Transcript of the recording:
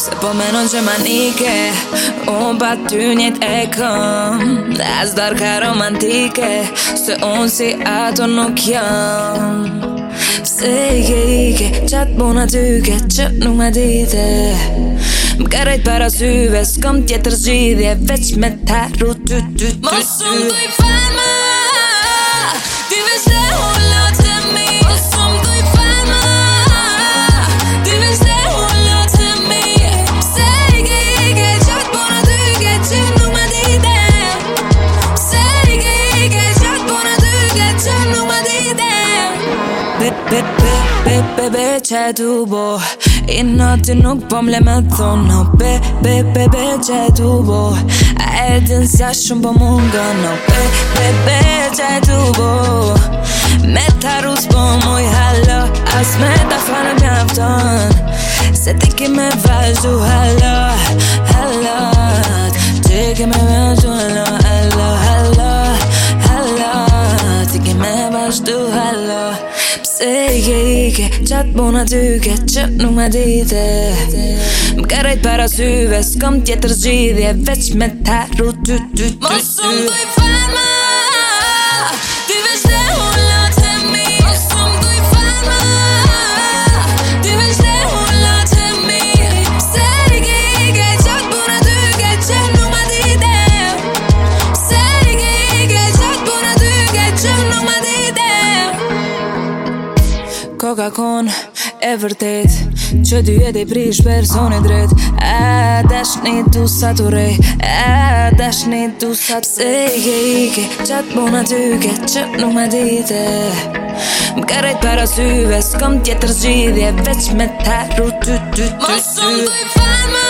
Se po menon që nike Unë pa ty njët e këm Dhe as dar ka romantike Se unë si ato nuk jam Pse ike ike Qatë bona tyke Që nuk me dite Më kërejt para syve Së kom tjetër zhidhje Veq me të rrë ty ty ty Mosë më dojë fanë Bebe bebe, c'è tu bo E notte nuk pom le me Bebe, bebe c'è tu bo A e din s'ja shumë po munga No be, bebe c'è tu bo Me ta rus po muj halo As me ta fane mjafton Se ti ki me vazhdu halo Halo Ti ki me vazhdu halo se ike ike Qat bona tyke që nuk me dite Më kërejt para syves, kam tjetër zgjidhje veç me të Mosëm dojë farë Ka kon e vërtet Që dy e prish personi dret A dashni një du sa të re E desh një du sa të se i ke i ke Qa të bon aty ke që nuk me dite Më karejt para syve s'kom tjetër zhidhje Vec me të rrë ty ty ty të të të të